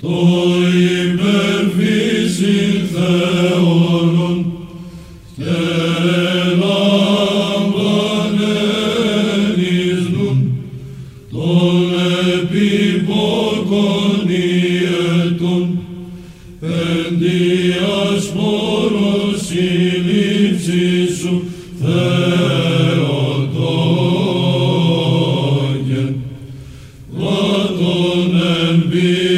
το υπερφύσιν Θεόλων και λαμβανένισνουν των επιπόκων ιετών πεντίας μόρος συλλήψη σου Θεοτόγεν Λάτων εμπειρή